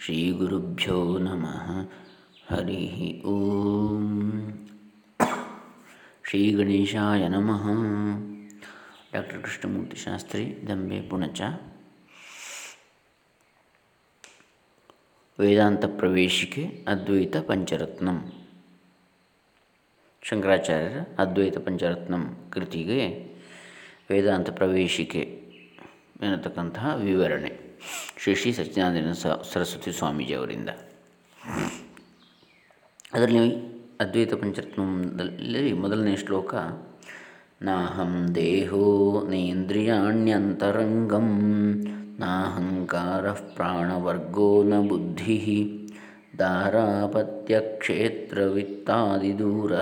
ಶ್ರೀಗುರುಭ್ಯೋ ನಮಃ. ಹರಿ ಓಂ. ಶ್ರೀ ಗಣೇಶಾಯ ನಮಃ. ಡಾಕ್ಟರ್ ಕೃಷ್ಣಮೂರ್ತಿ ಶಾಸ್ತ್ರಿ, ದಂಬೆ ಪುಣಚ. ವೇದಾಂತ ಪ್ರವೇಶಿಕೆ, ಅದ್ವೈತ ಪಂಚರತ್ನಂ. ಶಂಕರಾಚಾರ್ಯರ ಅದ್ವೈತ ಪಂಚರತ್ನಂ ಕೃತಿಗೆ ವೇದಾಂತ ಪ್ರವೇಶಿಕೆ ಎನ್ನತಕ್ಕಂತಹ ವಿವರಣೆ. ಶ್ರೀ ಶ್ರೀ ಸಚ್ಚಿದಾನಂದ ಸ, ಸರಸ್ವತಿ ಸ್ವಾಮೀಜಿಯವರಿಂದ ಅದರಲ್ಲಿ ಅದ್ವೈತ ಪಂಚರತ್ನದಲ್ಲಿ ಮೊದಲನೇ ಶ್ಲೋಕ, ನಾಹಂ ದೇಹೋ ನೇಂದ್ರಿಯಾಣ್ಯಂತರಂಗಂ, ನಾಹಂಕಾರ ಪ್ರಾಣವರ್ಗೋ ನ ಬುದ್ಧಿ ದಾರಾಪತ್ಯಕ್ಷೇತ್ರವಿತ್ತಾದಿದೂರ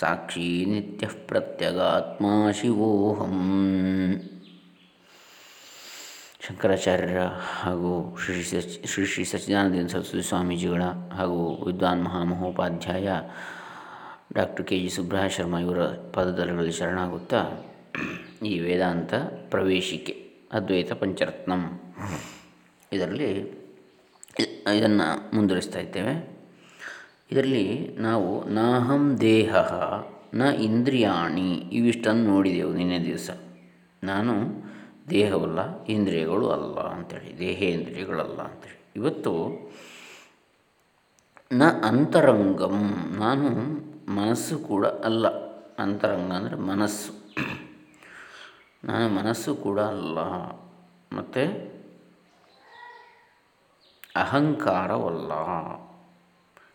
ಸಾಕ್ಷಿ ನಿತ್ಯ ಪ್ರತ್ಯಗಾತ್ಮ ಶಿವೋಹಂ. ಶಂಕರಾಚಾರ್ಯರ ಹಾಗೂ ಶ್ರೀ ಸಚ್, ಶ್ರೀ ಶ್ರೀ ಸಚ್ಚಿದಾನಂದ ಸರಸ್ವತಿ ಸ್ವಾಮೀಜಿಗಳ ಹಾಗೂ ವಿದ್ವಾನ್ ಮಹಾಮಹೋಪಾಧ್ಯಾಯ ಡಾಕ್ಟರ್ ಕೆ ಜಿ ಸುಬ್ರಹ ಶರ್ಮ ಇವರ ಪದದಲಗಳಲ್ಲಿ ಶರಣಾಗುತ್ತಾ ಈ ವೇದಾಂತ ಪ್ರವೇಶಿಕೆ, ಅದ್ವೈತ ಪಂಚರತ್ನಂ. ಇದರಲ್ಲಿ ಇದನ್ನು ಮುಂದುವರಿಸ್ತಾ ಇದ್ದೇವೆ ಇದರಲ್ಲಿ ನಾವು ನಾಹಂ ದೇಹ ನ ಇಂದ್ರಿಯಾಣಿ ಇವಿಷ್ಟನ್ನು ನೋಡಿದೆವು ನಿನ್ನೆ ದಿವಸ. ನಾನು ದೇಹವಲ್ಲ, ಇಂದ್ರಿಯಗಳು ಅಲ್ಲ ಅಂಥೇಳಿ ದೇಹೇಂದ್ರಿಯಗಳಲ್ಲ ಅಂಥೇಳಿ ಇವತ್ತು ನ ಅಂತರಂಗಂ, ನಾನು ಮನಸ್ಸು ಕೂಡ ಅಲ್ಲ. ಅಂತರಂಗ ಅಂದರೆ ಮನಸ್ಸು. ನಾನು ಮನಸ್ಸು ಕೂಡ ಅಲ್ಲ. ಮತ್ತು ಅಹಂಕಾರವಲ್ಲ.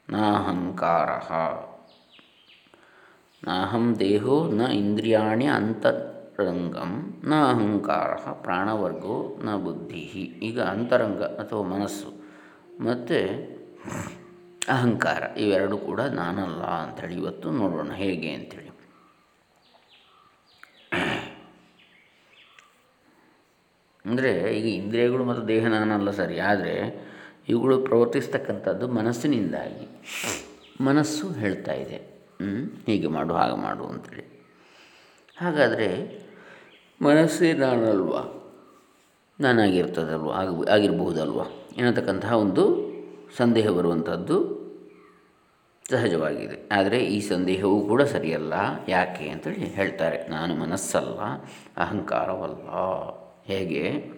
ನಾಹಂಕಾರ. ನಾಹಂ ದೇಹೋ ನ ಇಂದ್ರಿಯಾಣಿ ಅಂತರಂಗಂ ನ ಅಹಂಕಾರ ಪ್ರಾಣವರ್ಗೋ ನ ಬುದ್ಧಿ. ಈಗ ಅಂತರಂಗ ಅಥವಾ ಮನಸ್ಸು ಮತ್ತು ಅಹಂಕಾರ, ಇವೆರಡೂ ಕೂಡ ನಾನಲ್ಲ ಅಂಥೇಳಿ ಇವತ್ತು ನೋಡೋಣ, ಹೇಗೆ ಅಂಥೇಳಿ. ಅಂದರೆ ಈಗ ಇಂದ್ರಿಯಗಳು ಮತ್ತು ದೇಹ ನಾನಲ್ಲ ಸರಿ, ಆದರೆ ಇವುಗಳು ಪ್ರವರ್ತಿಸ್ತಕ್ಕಂಥದ್ದು ಮನಸ್ಸಿನಿಂದಾಗಿ. ಮನಸ್ಸು ಹೇಳ್ತಾ ಇದೆ. ಹೀಗೆ ಮಾಡು, ಹಾಗೆ ಮಾಡು ಅಂತೇಳಿ ಹಾಗಾದರೆ ಮನಸ್ಸೇ ನಾನಲ್ವ? ನಾನಾಗಿರ್ತದಲ್ವ? ಆಗ ಆಗಿರಬಹುದಲ್ವ? ಎನ್ನತಕ್ಕಂತಹ ಒಂದು ಸಂದೇಹ ಬರುವಂಥದ್ದು ಸಹಜವಾಗಿದೆ. ಆದರೆ ಈ ಸಂದೇಹವೂ ಕೂಡ ಸರಿಯಲ್ಲ. ಯಾಕೆ ಅಂತೇಳಿ ಹೇಳ್ತಾರೆ. ನಾನು ಮನಸ್ಸಲ್ಲ, ಅಹಂಕಾರವಲ್ಲ. ಹೇಗೆ?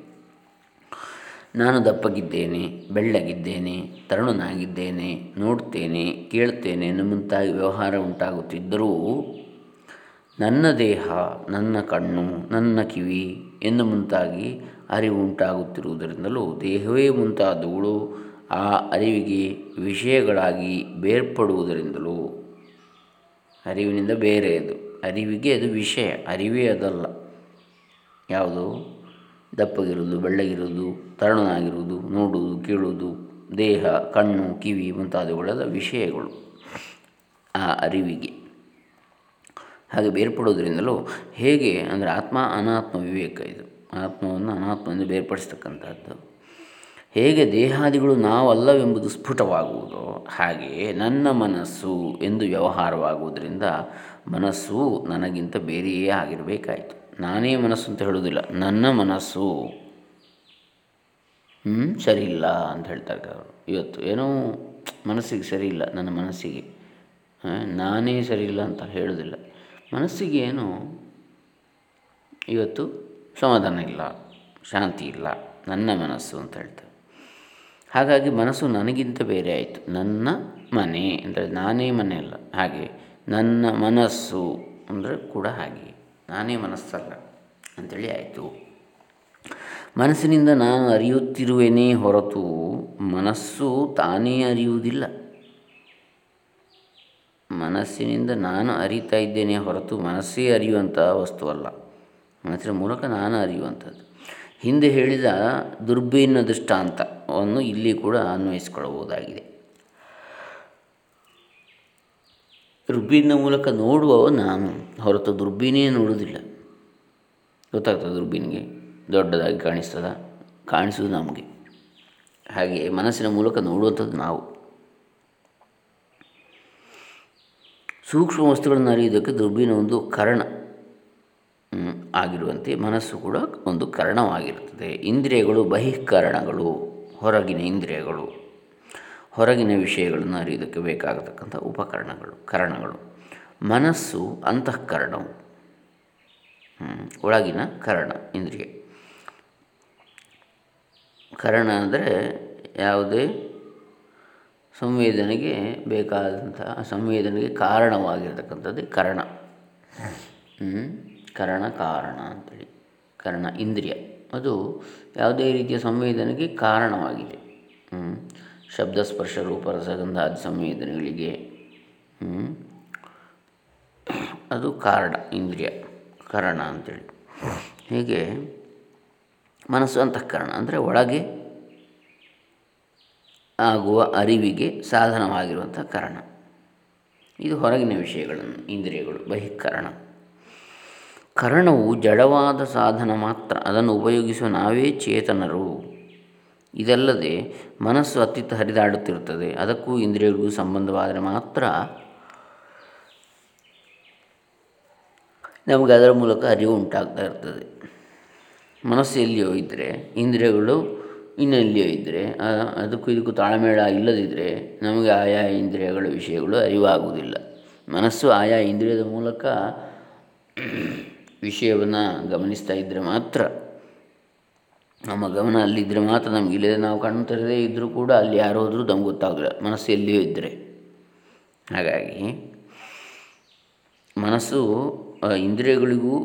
ನಾನು ದಪ್ಪಗಿದ್ದೇನೆ, ಬೆಳ್ಳಗಿದ್ದೇನೆ, ತರುಣನಾಗಿದ್ದೇನೆ, ನೋಡ್ತೇನೆ, ಕೇಳ್ತೇನೆ ಮುಂತಾಗಿ ವ್ಯವಹಾರ ಉಂಟಾಗುತ್ತಿದ್ದರೂ ನನ್ನ ದೇಹ, ನನ್ನ ಕಣ್ಣು, ನನ್ನ ಕಿವಿ ಎಂದು ಮುಂತಾಗಿ ಅರಿವು ಉಂಟಾಗುತ್ತಿರುವುದರಿಂದಲೂ ದೇಹವೇ ಮುಂತಾದವುಗಳು ಆ ಅರಿವಿಗೆ ವಿಷಯಗಳಾಗಿ ಬೇರ್ಪಡುವುದರಿಂದಲೂ ಅರಿವಿನಿಂದ ಬೇರೆ ಅದು. ಅರಿವಿಗೆ ಅದು ವಿಷಯ, ಅರಿವೇ ಅದಲ್ಲ. ಯಾವುದು? ದಪ್ಪಗಿರುವುದು, ಬೆಳ್ಳಗಿರುವುದು, ತರುಣನಾಗಿರುವುದು, ನೋಡುವುದು, ಕೇಳುವುದು, ದೇಹ, ಕಣ್ಣು, ಕಿವಿ ಮುಂತಾದವುಗಳೆಲ್ಲ ವಿಷಯಗಳು ಆ ಅರಿವಿಗೆ. ಹಾಗೆ ಬೇರ್ಪಡೋದ್ರಿಂದಲೂ ಹೇಗೆ ಅಂದರೆ ಆತ್ಮ ಅನಾತ್ಮ ವಿವೇಕ ಇದು. ಆತ್ಮವನ್ನು ಅನಾತ್ಮದಿಂದ ಬೇರ್ಪಡಿಸ್ತಕ್ಕಂಥದ್ದು ಹೇಗೆ ದೇಹಾದಿಗಳು ನಾವಲ್ಲವೆಂಬುದು ಸ್ಫುಟವಾಗುವುದೋ ಹಾಗೆಯೇ ನನ್ನ ಮನಸ್ಸು ಎಂದು ವ್ಯವಹಾರವಾಗುವುದರಿಂದ ಮನಸ್ಸು ನನಗಿಂತ ಬೇರೆಯೇ ಆಗಿರಬೇಕಾಯಿತು. ನಾನೇ ಮನಸ್ಸು ಅಂತ ಹೇಳುವುದಿಲ್ಲ. ನನ್ನ ಮನಸ್ಸು ಹ್ಞೂ ಸರಿಯಿಲ್ಲ ಅಂತ ಹೇಳ್ತಾರೆ ಅವರು ಇವತ್ತು ಏನೋ ಮನಸ್ಸಿಗೆ ಸರಿಯಿಲ್ಲ, ನನ್ನ ಮನಸ್ಸಿಗೆ. ನಾನೇ ಸರಿಯಿಲ್ಲ ಅಂತ ಹೇಳೋದಿಲ್ಲ ಮನಸ್ಸಿಗೆ ಏನು? ಇವತ್ತು ಸಮಾಧಾನ ಇಲ್ಲ, ಶಾಂತಿ ಇಲ್ಲ, ನನ್ನ ಮನಸ್ಸು ಅಂತ ಹೇಳ್ತಾರೆ. ಹಾಗಾಗಿ ಮನಸ್ಸು ನನಗಿಂತ ಬೇರೆ ಆಯಿತು. ನನ್ನ ಮನೆ ಅಂದರೆ ನಾನೇ ಮನೆ ಅಲ್ಲ, ಹಾಗೆ ನನ್ನ ಮನಸ್ಸು ಅಂದರೆ ಕೂಡ ಹಾಗೆ. ನಾನೇ ಮನಸ್ಸಲ್ಲ ಅಂಥೇಳಿ ಆಯಿತು. ಮನಸ್ಸಿನಿಂದ ನಾನು ಅರಿಯುತ್ತಿರುವೆನೇ ಹೊರತು ಮನಸ್ಸು ತಾನೇ ಅರಿಯುವುದಿಲ್ಲ. ಮನಸ್ಸಿನಿಂದ ನಾನು ಅರಿತಾ ಇದ್ದೇನೆ ಹೊರತು ಮನಸ್ಸೇ ಅರಿಯುವಂಥ ವಸ್ತುವಲ್ಲ ಮನಸ್ಸಿನ ಮೂಲಕ ನಾನು ಅರಿಯುವಂಥದ್ದು. ಹಿಂದೆ ಹೇಳಿದ ದುರ್ಬೀನ ದೃಷ್ಟಾಂತವನ್ನು ಇಲ್ಲಿ ಕೂಡ ಅನ್ವಯಿಸಿಕೊಳ್ಳಬಹುದಾಗಿದೆ. ದುರ್ಬೀನ ಮೂಲಕ ನೋಡುವವ ನಾನು, ಹೊರತು ದುರ್ಬೀನೇ ನೋಡುವುದಿಲ್ಲ. ಗೊತ್ತಾಗ್ತದೆ ದುರ್ಬೀನಿಗೆ? ದೊಡ್ಡದಾಗಿ ಕಾಣಿಸ್ತದ? ಕಾಣಿಸುವುದು ನಮಗೆ. ಹಾಗೆ ಮನಸ್ಸಿನ ಮೂಲಕ ನೋಡುವಂಥದ್ದು ನಾವು. ಸೂಕ್ಷ್ಮ ವಸ್ತುಗಳನ್ನು ಅರಿಯುವುದಕ್ಕೆ ದುರ್ಬೀನ ಒಂದು ಕರಣ ಆಗಿರುವಂತೆ ಮನಸ್ಸು ಕೂಡ ಒಂದು ಕರಣವಾಗಿರುತ್ತದೆ. ಇಂದ್ರಿಯಗಳು, ಬಹಿಃಕರಣಗಳು, ಹೊರಗಿನ ಇಂದ್ರಿಯಗಳು, ಹೊರಗಿನ ವಿಷಯಗಳನ್ನು ಅರಿಯೋದಕ್ಕೆ ಬೇಕಾಗತಕ್ಕಂಥ ಉಪಕರಣಗಳು, ಕರಣಗಳು. ಮನಸ್ಸು ಅಂತಃಕರಣವು ಒಳಗಿನ ಕರಣ, ಇಂದ್ರಿಯ. ಕರಣ ಅಂದರೆ ಯಾವುದೇ ಸಂವೇದನೆಗೆ ಬೇಕಾದಂತಹ ಸಂವೇದನೆಗೆ ಕಾರಣವಾಗಿರ್ತಕ್ಕಂಥದ್ದೇ ಕರಣ. ಕರಣ ಕಾರಣ ಅಂತೇಳಿ. ಕರಣ ಇಂದ್ರಿಯ. ಅದು ಯಾವುದೇ ರೀತಿಯ ಸಂವೇದನೆಗೆ ಕಾರಣವಾಗಿದೆ. ಶಬ್ದ, ಸ್ಪರ್ಶ, ರೂಪ ರಸಗಂಧಾದಿ ಸಂವೇದನೆಗಳಿಗೆ. ಅದು ಕಾರಣ, ಇಂದ್ರಿಯ. ಕರಣ ಅಂತೇಳಿ. ಹೀಗೆ ಮನಸ್ಸು ಅಂತಃಕರಣ. ಅಂದರೆ ಒಳಗೆ ಆಗುವ ಅರಿವಿಗೆ ಸಾಧನವಾಗಿರುವಂಥ ಕರಣ. ಇದು ಹೊರಗಿನ ವಿಷಯಗಳನ್ನು, ಇಂದ್ರಿಯಗಳು, ಬಹಿಕರಣ. ಕರಣವು ಜಡವಾದ ಸಾಧನ ಮಾತ್ರ, ಅದನ್ನು ಉಪಯೋಗಿಸುವ ನಾವೇ ಚೇತನರು. ಇದಲ್ಲದೆ ಮನಸ್ಸು ಅತ್ತಿತ್ತ ಹರಿದಾಡುತ್ತಿರುತ್ತದೆ, ಅದಕ್ಕೂ ಇಂದ್ರಿಯಗಳಿಗೂ ಸಂಬಂಧವಾದರೆ ಮಾತ್ರ ನಮಗೆ ಅದರ ಮೂಲಕ ಅರಿವು ಉಂಟಾಗ್ತಾ ಇರ್ತದೆ. ಮನಸ್ಸು ಎಲ್ಲಿಯೋ ಇದ್ದರೆ ಇಂದ್ರಿಯಗಳು ಇನ್ನೆಲ್ಲಿಯೋ ಇದ್ದರೆ ಅದಕ್ಕೂ ಇದಕ್ಕೂ ತಾಳಮೇಳ ಇಲ್ಲದಿದ್ದರೆ ನಮಗೆ ಆಯಾ ಇಂದ್ರಿಯಗಳ ವಿಷಯಗಳು ಅರಿವಾಗುವುದಿಲ್ಲ. ಮನಸ್ಸು ಆಯಾ ಇಂದ್ರಿಯದ ಮೂಲಕ ವಿಷಯವನ್ನು ಗಮನಿಸ್ತಾ ಇದ್ದರೆ ಮಾತ್ರ, ನಮ್ಮ ಗಮನ ಅಲ್ಲಿದ್ದರೆ ಮಾತ್ರ ನಮಗೆ ಇಲ್ಲದೆ ನಾವು ಕಣ್ಣು ತೆರೆದೇ ಇದ್ದರೂ ಕೂಡ ಅಲ್ಲಿ ಯಾರು ಹೋದರೂ ನಮ್ಗೆ ಗೊತ್ತಾಗಲ್ಲ ಮನಸ್ಸು ಎಲ್ಲಿಯೂ ಇದ್ದರೆ. ಹಾಗಾಗಿ ಮನಸ್ಸು ಇಂದ್ರಿಯಗಳಿಗೂ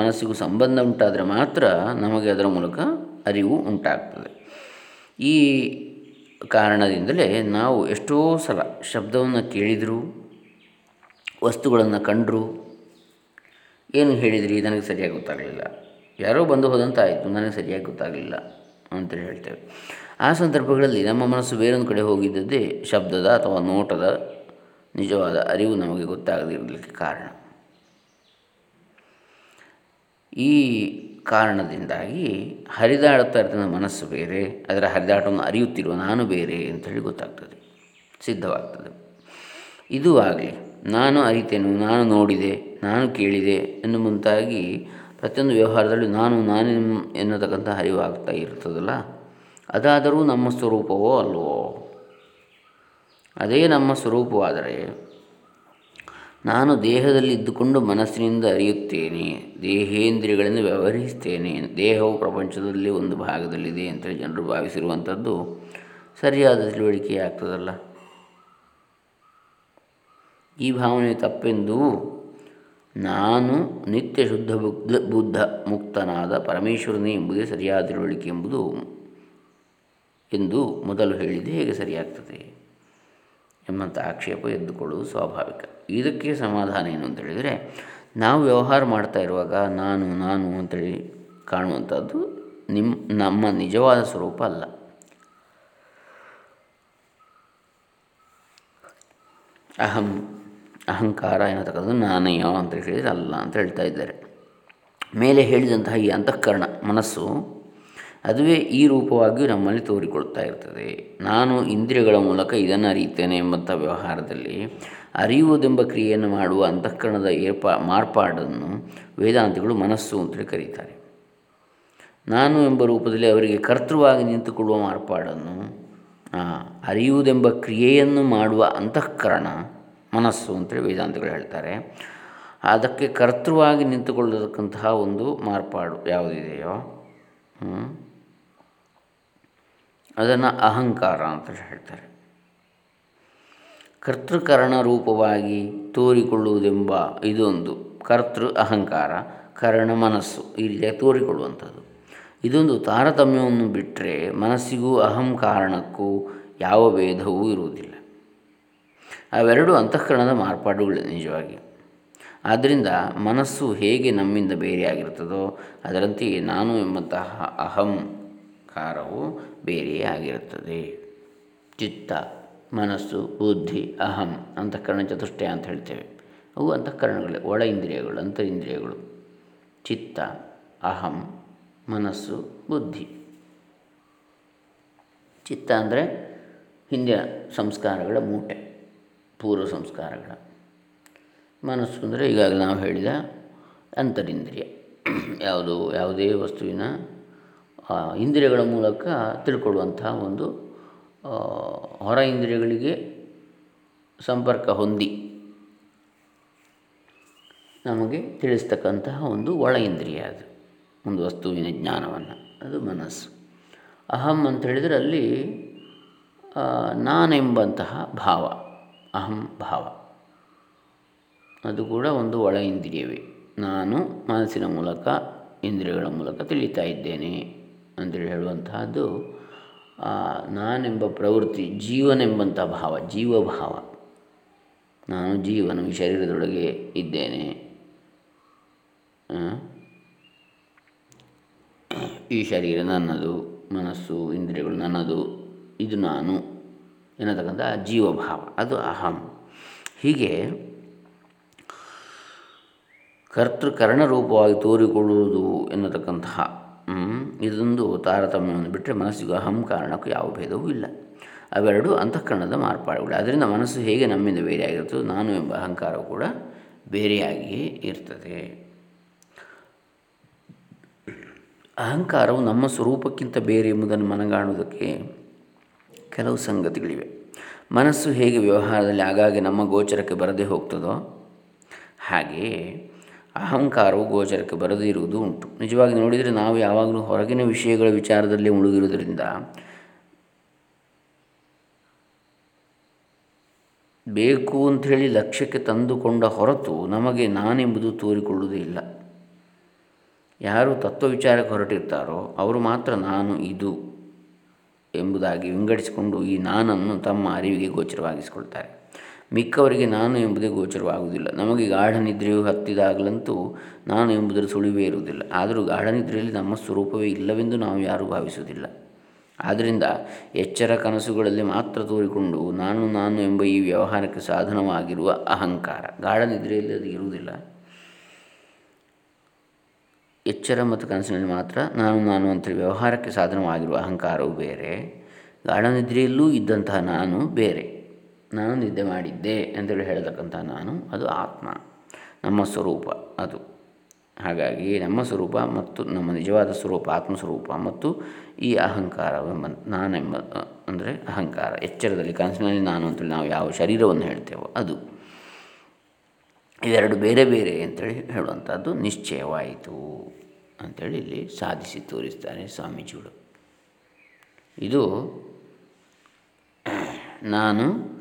ಮನಸ್ಸಿಗೂ ಸಂಬಂಧ ಉಂಟಾದರೆ ಮಾತ್ರ ನಮಗೆ ಅದರ ಮೂಲಕ ಅರಿವು ಉಂಟಾಗ್ತದೆ. ಈ ಕಾರಣದಿಂದಲೇ ನಾವು ಎಷ್ಟೋ ಸಲ ಶಬ್ದವನ್ನು ಕೇಳಿದರೂ, ವಸ್ತುಗಳನ್ನು ಕಂಡರೂ, ಏನು ಹೇಳಿದ್ರಿ ನನಗೆ ಸರಿಯಾಗಿ ಗೊತ್ತಾಗಲಿಲ್ಲ. ಯಾರೋ ಬಂದು ಹೋದಂತ ಆಯಿತು ನನಗೆ ಸರಿಯಾಗಿ ಗೊತ್ತಾಗಲಿಲ್ಲ ಅಂತೇಳಿ ಹೇಳ್ತೇವೆ. ಆ ಸಂದರ್ಭಗಳಲ್ಲಿ ನಮ್ಮ ಮನಸ್ಸು ಬೇರೊಂದು ಕಡೆ ಹೋಗಿದ್ದದ್ದೇ ಶಬ್ದದ ಅಥವಾ ನೋಟದ ನಿಜವಾದ ಅರಿವು ನಮಗೆ ಗೊತ್ತಾಗದಿರಲಿಕ್ಕೆ ಕಾರಣ. ಈ ಕಾರಣದಿಂದಾಗಿ ಹರಿದಾಡುತ್ತಾ ಇರ್ತದೆ ಮನಸ್ಸು ಬೇರೆ, ಅದರ ಹರಿದಾಟವನ್ನು ಅರಿಯುತ್ತಿರುವ ನಾನು ಬೇರೆ ಅಂತೇಳಿ ಗೊತ್ತಾಗ್ತದೆ, ಸಿದ್ಧವಾಗ್ತದೆ. ಇದು ಆಗಲಿ, ನಾನು ಅರಿತೇನು, ನಾನು ನೋಡಿದೆ, ನಾನು ಕೇಳಿದೆ ಎನ್ನು ಮುಂತಾಗಿ ಪ್ರತಿಯೊಂದು ವ್ಯವಹಾರದಲ್ಲಿ ನಾನು ನಾನು ಎನ್ನತಕ್ಕಂಥ ಹರಿವಾಗ್ತಾ ಇರ್ತದಲ್ಲ, ಅದಾದರೂ ನಮ್ಮ ಸ್ವರೂಪವೋ ಅಲ್ವೋ ಅದೇ ನಮ್ಮ ಸ್ವರೂಪವಾದರೆ ನಾನು ದೇಹದಲ್ಲಿ ಇದ್ದುಕೊಂಡು ಮನಸ್ಸಿನಿಂದ ಅರಿಯುತ್ತೇನೆ, ದೇಹೇಂದ್ರಿಯಗಳಿಂದ ವ್ಯವಹರಿಸ್ತೇನೆ. ದೇಹವು ಪ್ರಪಂಚದಲ್ಲಿ ಒಂದು ಭಾಗದಲ್ಲಿದೆ ಅಂತೇಳಿ ಜನರು ಭಾವಿಸಿರುವಂಥದ್ದು ಸರಿಯಾದ ತಿಳುವಳಿಕೆ ಆಗ್ತದಲ್ಲ ಈ ಭಾವನೆ ತಪ್ಪೆಂದು ನಾನು ನಿತ್ಯ ಶುದ್ಧ ಬುದ್ಧ ಬುದ್ಧ ಮುಕ್ತನಾದ ಪರಮೇಶ್ವರನೇ ಎಂಬುದೇ ಸರಿಯಾದ ತಿಳುವಳಿಕೆ ಎಂಬುದು, ಎಂದು ಮೊದಲು ಹೇಳಿದೆ ಹೇಗೆ ಸರಿಯಾಗ್ತದೆ? ಎಂಬಂಥ ಆಕ್ಷೇಪ ಎದ್ದುಕೊಳ್ಳುವುದು ಸ್ವಾಭಾವಿಕ. ಇದಕ್ಕೆ ಸಮಾಧಾನ ಏನು ಅಂತ ಹೇಳಿದರೆ, ನಾವು ವ್ಯವಹಾರ ಮಾಡ್ತಾ ಇರುವಾಗ ನಾನು ನಾನು ಅಂತೇಳಿ ಕಾಣುವಂಥದ್ದು ನಿಮ್ಮ ನಮ್ಮ ನಿಜವಾದ ಸ್ವರೂಪ ಅಲ್ಲ. ಅಹಂ, ಅಹಂಕಾರ ಏನತಕ್ಕಂಥದ್ದು ನಾನಯ್ಯ ಅಂತ ಹೇಳಿದರೆ ಅಲ್ಲ ಅಂತ ಹೇಳ್ತಾ ಇದ್ದಾರೆ. ಮೇಲೆ ಹೇಳಿದಂತಹ ಈ ಅಂತಃಕರಣ, ಮನಸ್ಸು ಅದುವೇ ಈ ರೂಪವಾಗಿಯೂ ನಮ್ಮಲ್ಲಿ ತೋರಿಕೊಳ್ತಾ ಇರ್ತದೆ. ನಾನು ಇಂದ್ರಿಯಗಳ ಮೂಲಕ ಇದನ್ನು ಅರಿಯುತ್ತೇನೆ ಎಂಬಂಥ ವ್ಯವಹಾರದಲ್ಲಿ ಅರಿಯುವುದೆಂಬ ಕ್ರಿಯೆಯನ್ನು ಮಾಡುವ ಅಂತಃಕರಣದ ಏರ್ಪಾ, ಮಾರ್ಪಾಡನ್ನು ವೇದಾಂತಿಗಳು ಮನಸ್ಸು ಅಂತೇಳಿ ಕರೀತಾರೆ. ನಾನು ಎಂಬ ರೂಪದಲ್ಲಿ ಅವರಿಗೆ ಕರ್ತೃವಾಗಿ ನಿಂತುಕೊಳ್ಳುವ ಮಾರ್ಪಾಡನ್ನು ಅರಿಯುವುದೆಂಬ ಕ್ರಿಯೆಯನ್ನು ಮಾಡುವ ಅಂತಃಕರಣ ಮನಸ್ಸು ಅಂತೇಳಿ ವೇದಾಂತಗಳು ಹೇಳ್ತಾರೆ. ಅದಕ್ಕೆ ಕರ್ತೃವಾಗಿ ನಿಂತುಕೊಳ್ಳತಕ್ಕಂತಹ ಒಂದು ಮಾರ್ಪಾಡು ಯಾವುದಿದೆಯೋ ಅದನ್ನು ಅಹಂಕಾರ ಅಂತ ಹೇಳ್ತಾರೆ. ಕರ್ತೃಕರಣ ರೂಪವಾಗಿ ತೋರಿಕೊಳ್ಳುವುದೆಂಬ ಇದೊಂದು. ಕರ್ತೃ ಅಹಂಕಾರ, ಕರಣ ಮನಸ್ಸು ಇಲ್ಲಿ ತೋರಿಕೊಳ್ಳುವಂಥದ್ದು. ಇದೊಂದು ತಾರತಮ್ಯವನ್ನು ಬಿಟ್ಟರೆ ಮನಸ್ಸಿಗೂ ಅಹಂ ಕಾರಣಕ್ಕೂ ಯಾವ ಭೇದವೂ ಇರುವುದಿಲ್ಲ. ಅವೆರಡು ಅಂತಃಕರಣದ ಮಾರ್ಪಾಡುಗಳು ನಿಜವಾಗಿ. ಆದ್ದರಿಂದ ಮನಸ್ಸು ಹೇಗೆ ನಮ್ಮಿಂದ ಬೇರೆಯಾಗಿರ್ತದೋ ಅದರಂತೆಯೇ ನಾನು ಎಂಬಂತಹ ಅಹಂಕಾರವು ಬೇರೆಯೇ ಆಗಿರುತ್ತದೆ. ಚಿತ್ತ, ಮನಸ್ಸು, ಬುದ್ಧಿ, ಅಹಂ ಅಂತಃಕರಣ ಚತುಷ್ಟಯ ಅಂತ ಹೇಳ್ತೇವೆ. ಅವು ಅಂತಃಕರಣಗಳೇ, ಒಳ ಇಂದ್ರಿಯಗಳು ಅಂತರಿಂದ್ರಿಯಗಳು ಚಿತ್ತ, ಅಹಂ, ಮನಸ್ಸು, ಬುದ್ಧಿ. ಚಿತ್ತ ಅಂದರೆ ಹಿಂದಿನ ಸಂಸ್ಕಾರಗಳ ಮೂಟೆ, ಪೂರ್ವ ಸಂಸ್ಕಾರಗಳ. ಮನಸ್ಸು ಅಂದರೆ ಈಗಾಗಲೇ ನಾವು ಹೇಳಿದ ಅಂತರಿಂದ್ರಿಯ. ಯಾವುದು, ಯಾವುದೇ ವಸ್ತುವಿನ ಇಂದ್ರಿಯಗಳ ಮೂಲಕ ತಿಳ್ಕೊಳ್ಳುವಂತಹ ಒಂದು ಹೊರ ಇಂದ್ರಿಯಗಳಿಗೆ ಸಂಪರ್ಕ ಹೊಂದಿ ನಮಗೆ ತಿಳಿಸ್ತಕ್ಕಂತಹ ಒಂದು ಒಳ ಇಂದ್ರಿಯ ಅದು, ಒಂದು ವಸ್ತುವಿನ ಜ್ಞಾನವನ್ನು, ಅದು ಮನಸ್ಸು. ಅಹಂ ಅಂತ ಹೇಳಿದರೆ ಅಲ್ಲಿ ನಾನೆಂಬಂತಹ ಭಾವ, ಅಹಂ ಭಾವ. ಅದು ಕೂಡ ಒಂದು ಒಳ ಇಂದ್ರಿಯವೇ. ನಾನು ಮನಸ್ಸಿನ ಮೂಲಕ, ಇಂದ್ರಿಯಗಳ ಮೂಲಕ ತಿಳಿತಾ ಇದ್ದೇನೆ. ಅಂತೇಳಿ ಹೇಳುವಂತಹದ್ದು ನಾನೆಂಬ ಪ್ರವೃತ್ತಿ ಜೀವನೆಂಬಂಥ ಭಾವ, ಜೀವಭಾವ. ನಾನು ಜೀವನು ಈ ಶರೀರದೊಳಗೆ ಇದ್ದೇನೆ. ಈ ಶರೀರ ನನ್ನದು, ಮನಸ್ಸು, ಇಂದ್ರಿಯಗಳು ನನ್ನದು, ಇದು ನಾನು ಎನ್ನತಕ್ಕಂಥ ಜೀವಭಾವ, ಅದು ಅಹಂ. ಹೀಗೆ ಕರ್ತೃಕರ್ಣರೂಪವಾಗಿ ತೋರಿಕೊಳ್ಳುವುದು ಎನ್ನತಕ್ಕಂತಹ ಇದೊಂದು ತಾರತಮ್ಯವನ್ನು ಬಿಟ್ಟರೆ ಮನಸ್ಸಿಗೂ ಅಹಂ ಕಾರಣಕ್ಕೂ ಯಾವ ಭೇದವೂ ಇಲ್ಲ. ಅವೆರಡು ಅಂತಃಕರಣದ ಮಾರ್ಪಾಡುಗಳು. ಅದರಿಂದ ಮನಸ್ಸು ಹೇಗೆ ನಮ್ಮಿಂದ ಬೇರೆಯಾಗಿರುತ್ತೋ ನಾನು ಎಂಬ ಅಹಂಕಾರವು ಕೂಡ ಬೇರೆಯಾಗಿಯೇ ಇರ್ತದೆ. ಅಹಂಕಾರವು ನಮ್ಮ ಸ್ವರೂಪಕ್ಕಿಂತ ಬೇರೆ ಎಂಬುದನ್ನು ಮನಗಾಣುವುದಕ್ಕೆ ಕೆಲವು ಸಂಗತಿಗಳಿವೆ. ಮನಸ್ಸು ಹೇಗೆ ವ್ಯವಹಾರದಲ್ಲಿ ಆಗಾಗ್ಗೆ ನಮ್ಮ ಗೋಚರಕ್ಕೆ ಬರದೇ ಹೋಗ್ತದೋ ಹಾಗೆಯೇ ಅಹಂಕಾರವು ಗೋಚರಕ್ಕೆ ಬರದೇ ಇರುವುದು ಉಂಟು. ನಿಜವಾಗಿ ನೋಡಿದರೆ ನಾವು ಯಾವಾಗಲೂ ಹೊರಗಿನ ವಿಷಯಗಳ ವಿಚಾರದಲ್ಲಿ ಮುಳುಗಿರುವುದರಿಂದ ಬೇಕು ಅಂಥೇಳಿ ಲಕ್ಷ್ಯಕ್ಕೆ ತಂದುಕೊಂಡ ಹೊರತು ನಮಗೆ ನಾನೆಂಬುದು ತೋರಿಕೊಳ್ಳುವುದೇ ಇಲ್ಲ. ಯಾರು ತತ್ವ ವಿಚಾರಕ್ಕೆ ಹೊರಟಿರ್ತಾರೋ ಅವರು ಮಾತ್ರ ನಾನು ಇದು ಎಂಬುದಾಗಿ ವಿಂಗಡಿಸಿಕೊಂಡು ಈ ನಾನನ್ನು ತಮ್ಮ ಅರಿವಿಗೆ ಗೋಚರವಾಗಿಸಿಕೊಳ್ತಾರೆ. ಮಿಕ್ಕವರಿಗೆ ನಾನು ಎಂಬುದೇ ಗೋಚರವಾಗುವುದಿಲ್ಲ. ನಮಗೆ ಗಾಢ ನಿದ್ರೆಯು ಹತ್ತಿದಾಗಲಂತೂ ನಾನು ಎಂಬುದರ ಸುಳಿವೇ ಇರುವುದಿಲ್ಲ. ಆದರೂ ಗಾಢ ನಿದ್ರೆಯಲ್ಲಿ ನಮ್ಮ ಸ್ವರೂಪವೇ ಇಲ್ಲವೆಂದು ನಾವು ಯಾರೂ ಭಾವಿಸುವುದಿಲ್ಲ. ಆದ್ದರಿಂದ ಎಚ್ಚರ ಕನಸುಗಳಲ್ಲಿ ಮಾತ್ರ ತೋರಿಕೊಂಡು ನಾನು ನಾನು ಎಂಬ ಈ ವ್ಯವಹಾರಕ್ಕೆ ಸಾಧನವಾಗಿರುವ ಅಹಂಕಾರ. ಗಾಢ ನಿದ್ರೆಯಲ್ಲಿ ಅದು ಇರುವುದಿಲ್ಲ. ಎಚ್ಚರ ಮತ್ತು ಕನಸಿನಲ್ಲಿ ಮಾತ್ರ ನಾನು ನಾನು ಅಂತೇಳಿ ವ್ಯವಹಾರಕ್ಕೆ ಸಾಧನವಾಗಿರುವ ಅಹಂಕಾರವು ಬೇರೆ. ಗಾಢ ನಿದ್ರೆಯಲ್ಲೂ ಇದ್ದಂತಹ ನಾನು ಬೇರೆ. ನಾನು ನಿದ್ದೆ ಮಾಡಿದ್ದೆ ಅಂತೇಳಿ ಹೇಳತಕ್ಕಂಥ ನಾನು, ಅದು ಆತ್ಮ, ನಮ್ಮ ಸ್ವರೂಪ ಅದು. ಹಾಗಾಗಿ ನಮ್ಮ ಸ್ವರೂಪ ಮತ್ತು ನಮ್ಮ ನಿಜವಾದ ಸ್ವರೂಪ, ಆತ್ಮಸ್ವರೂಪ ಮತ್ತು ಈ ಅಹಂಕಾರವೆಂಬ ನಾನೆಂಬ ಅಂದರೆ ಅಹಂಕಾರ, ಎಚ್ಚರದಲ್ಲಿ, ಕನಸಿನಲ್ಲಿ ನಾನು ಅಂತೇಳಿ ನಾವು ಯಾವ ಶರೀರವನ್ನು ಹೇಳ್ತೇವೋ ಅದು. ಇವೆರಡು ಬೇರೆ ಬೇರೆ ಅಂತೇಳಿ ಹೇಳುವಂಥದ್ದು ನಿಶ್ಚಯವಾಯಿತು ಅಂಥೇಳಿ ಇಲ್ಲಿ ಸಾಧಿಸಿ ತೋರಿಸ್ತಾರೆ ಸ್ವಾಮೀಜಿಗಳು. ಇದು, ನಾನು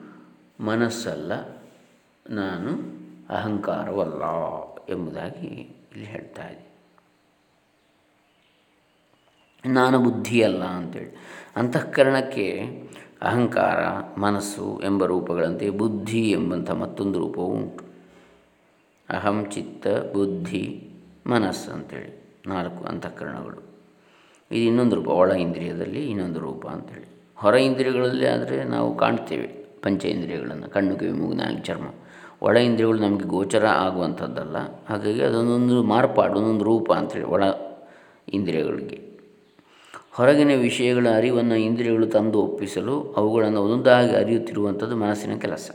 ಮನಸ್ಸಲ್ಲ, ನಾನು ಅಹಂಕಾರವಲ್ಲ ಎಂಬುದಾಗಿ ಇಲ್ಲಿ ಹೇಳ್ತಾ ಇದೆ. ನಾನು ಬುದ್ಧಿಯಲ್ಲ ಅಂತೇಳಿ. ಅಂತಃಕರಣಕ್ಕೆ ಅಹಂಕಾರ, ಮನಸ್ಸು ಎಂಬ ರೂಪಗಳಂತೆ ಬುದ್ಧಿ ಎಂಬಂಥ ಮತ್ತೊಂದು ರೂಪವು ಉಂಟು. ಅಹಂ, ಚಿತ್ತ, ಬುದ್ಧಿ, ಮನಸ್ಸು ಅಂತೇಳಿ ನಾಲ್ಕು ಅಂತಃಕರಣಗಳು. ಇದು ಇನ್ನೊಂದು ರೂಪ, ಒಳ ಇಂದ್ರಿಯದಲ್ಲಿ ಇನ್ನೊಂದು ರೂಪ ಅಂಥೇಳಿ ಹೊರ ಇಂದ್ರಿಯಗಳಲ್ಲಿ ಆದರೆ ನಾವು ಕಾಣ್ತೇವೆ. ಪಂಚೇಂದ್ರಿಯಗಳನ್ನು ಕಣ್ಣು ಕಿವಿ ಮೂಗು, ನಾಲ್ಕು ಚರ್ಮ. ಒಳ ಇಂದ್ರಿಯಗಳು ನಮಗೆ ಗೋಚರ ಆಗುವಂಥದ್ದಲ್ಲ. ಹಾಗಾಗಿ ಅದೊಂದೊಂದು ಮಾರ್ಪಾಡು, ಒಂದೊಂದು ರೂಪ ಅಂಥೇಳಿ ಒಳ ಇಂದ್ರಿಯಗಳಿಗೆ. ಹೊರಗಿನ ವಿಷಯಗಳ ಅರಿವನ್ನು ಇಂದ್ರಿಯಗಳು ತಂದು ಒಪ್ಪಿಸಲು ಅವುಗಳನ್ನು ಒಂದೊಂದಾಗಿ ಅರಿಯುತ್ತಿರುವಂಥದ್ದು ಮನಸ್ಸಿನ ಕೆಲಸ.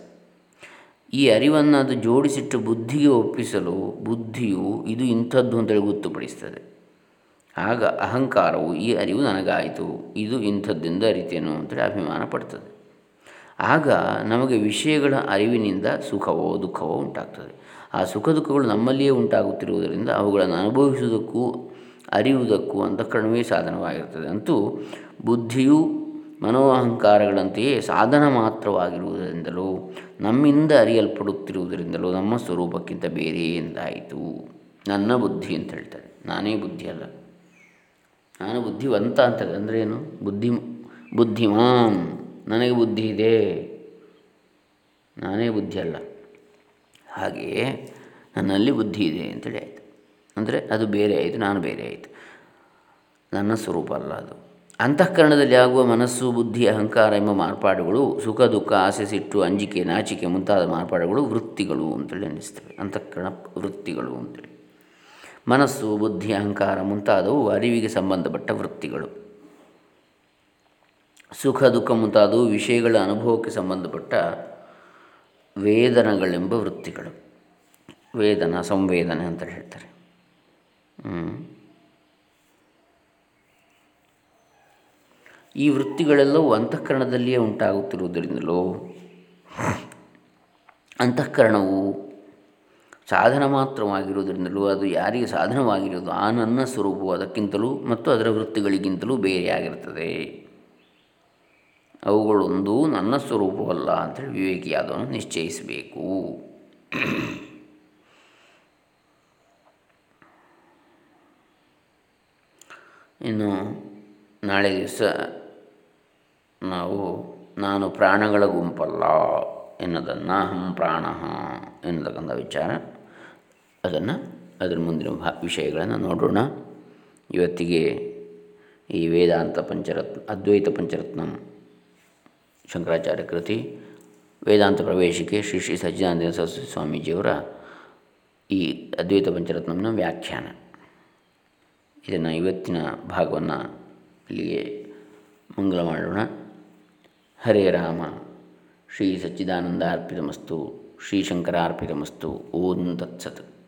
ಈ ಅರಿವನ್ನು ಅದು ಜೋಡಿಸಿಟ್ಟು ಬುದ್ಧಿಗೆ ಒಪ್ಪಿಸಲು ಬುದ್ಧಿಯು ಇದು ಇಂಥದ್ದು ಅಂತೇಳಿ ಗೊತ್ತುಪಡಿಸ್ತದೆ. ಆಗ ಅಹಂಕಾರವು ಈ ಅರಿವು ನನಗಾಯಿತು, ಇದು ಇಂಥದ್ದಿಂದ ಅರಿತೇನು ಅಂತೇಳಿ ಅಭಿಮಾನ ಪಡ್ತದೆ ಆಗ ನಮಗೆ ವಿಷಯಗಳ ಅರಿವಿನಿಂದ ಸುಖವೋ ದುಃಖವೋ ಉಂಟಾಗ್ತದೆ. ಆ ಸುಖ ದುಃಖಗಳು ನಮ್ಮಲ್ಲಿಯೇ ಉಂಟಾಗುತ್ತಿರುವುದರಿಂದ ಅವುಗಳನ್ನು ಅನುಭವಿಸುವುದಕ್ಕೂ, ಅರಿಯುವುದಕ್ಕೂ ಅಂತಃಕರಣವೇ ಸಾಧನವಾಗಿರ್ತದೆ. ಅಂತೂ ಬುದ್ಧಿಯು ಮನೋಅಹಂಕಾರಗಳಂತೆಯೇ ಸಾಧನ ಮಾತ್ರವಾಗಿರುವುದರಿಂದಲೂ, ನಮ್ಮಿಂದ ಅರಿಯಲ್ಪಡುತ್ತಿರುವುದರಿಂದಲೋ ನಮ್ಮ ಸ್ವರೂಪಕ್ಕಿಂತ ಬೇರೆ ಎಂದಾಯಿತು. ನನ್ನ ಬುದ್ಧಿ ಅಂತ ಹೇಳ್ತಾರೆ. ನಾನೇ ಬುದ್ಧಿ ಅಲ್ಲ. ನಾನು ಬುದ್ಧಿವಂತ ಅಂತ ಅಂದರೆ ಏನು? ಬುದ್ಧಿ, ಬುದ್ಧಿಮಾನ್. ನನಗೆ ಬುದ್ಧಿ ಇದೆ. ನಾನೇ ಬುದ್ಧಿ ಅಲ್ಲ. ಹಾಗೆಯೇ ನನ್ನಲ್ಲಿ ಬುದ್ಧಿ ಇದೆ ಅಂತೇಳಿ ಆಯಿತು. ಅಂದರೆ ಅದು ಬೇರೆ ಆಯಿತು, ನಾನು ಬೇರೆ ಆಯಿತು. ನನ್ನ ಸ್ವರೂಪ ಅಲ್ಲ ಅದು. ಅಂತಃಕರಣದಲ್ಲಿ ಆಗುವ ಮನಸ್ಸು, ಬುದ್ಧಿ, ಅಹಂಕಾರ ಎಂಬ ಮಾರ್ಪಾಡುಗಳು, ಸುಖ, ದುಃಖ, ಆಸೆ, ಸಿಟ್ಟು, ಅಂಜಿಕೆ, ನಾಚಿಕೆ ಮುಂತಾದ ಮಾರ್ಪಾಡುಗಳು ವೃತ್ತಿಗಳು ಅಂತೇಳಿ ಅನ್ನಿಸ್ತವೆ. ಅಂತಃಕರಣ ವೃತ್ತಿಗಳು ಅಂತೇಳಿ ಮನಸ್ಸು, ಬುದ್ಧಿ, ಅಹಂಕಾರ ಮುಂತಾದವು ಅರಿವಿಗೆ ಸಂಬಂಧಪಟ್ಟ ವೃತ್ತಿಗಳು. ಸುಖ, ದುಃಖ ಮುಂತಾದವು ವಿಷಯಗಳ ಅನುಭವಕ್ಕೆ ಸಂಬಂಧಪಟ್ಟ ವೇದನಗಳೆಂಬ ವೃತ್ತಿಗಳು. ವೇದನ, ಸಂವೇದನೆ ಅಂತ ಹೇಳ್ತಾರೆ. ಈ ವೃತ್ತಿಗಳೆಲ್ಲವೂ ಅಂತಃಕರಣದಲ್ಲಿಯೇ ಉಂಟಾಗುತ್ತಿರುವುದರಿಂದಲೋ, ಅಂತಃಕರಣವು ಸಾಧನ ಮಾತ್ರವಾಗಿರುವುದರಿಂದಲೂ, ಅದು ಯಾರಿಗೆ ಸಾಧನವಾಗಿರುವುದು, ಆ ನನ್ನ ಸ್ವರೂಪವು ಅದಕ್ಕಿಂತಲೂ ಮತ್ತು ಅದರ ವೃತ್ತಿಗಳಿಗಿಂತಲೂ ಬೇರೆಯಾಗಿರ್ತದೆ ಅವುಗಳೊಂದು ನನ್ನ ಸ್ವರೂಪವಲ್ಲ ಅಂತೇಳಿ ವಿವೇಕಿಯಾದವನು ನಿಶ್ಚಯಿಸಬೇಕು. ಇನ್ನು ನಾಳೆ ದಿವಸ ನಾವು ನಾನು ಪ್ರಾಣಗಳ ಗುಂಪಲ್ಲ ಎನ್ನುವುದನ್ನು ಹಂ ಪ್ರಾಣ ಎನ್ನತಕ್ಕಂಥ ವಿಚಾರ. ಅದನ್ನು ಅದರ ಮುಂದಿನ ಭಾ ವಿಷಯಗಳನ್ನು ನೋಡೋಣ. ಇವತ್ತಿಗೆ ಈ ವೇದಾಂತ ಪಂಚರತ್ನ, ಅದ್ವೈತ ಪಂಚರತ್ನಂ ಶಂಕರಾಚಾರ್ಯ ಕೃತಿ, ವೇದಾಂತ ಪ್ರವೇಶಿಕೆ, ಶ್ರೀ ಶ್ರೀ ಸಜ್ಜಾನಂದ ಸರಸ್ವತಿ ಸ್ವಾಮೀಜಿಯವರ ಈ ಅದ್ವೈತ ಪಂಚರತ್ನಂನ ವ್ಯಾಖ್ಯಾನ. ಇದನ್ನು ಇವತ್ತಿನ ಭಾಗವನ್ನು ಇಲ್ಲಿಗೆ ಮಂಗಲ ಮಾಡೋಣ. ಹರೇ ರಾಮ, ಶ್ರೀ ಸಚ್ಚಿದಾನಂದ ಅರ್ಪಿತಮಸ್ತು, ಶ್ರೀ ಶಂಕರ ಅರ್ಪಿತಮಸ್ತು ಓಂ ತತ್ಸತ್.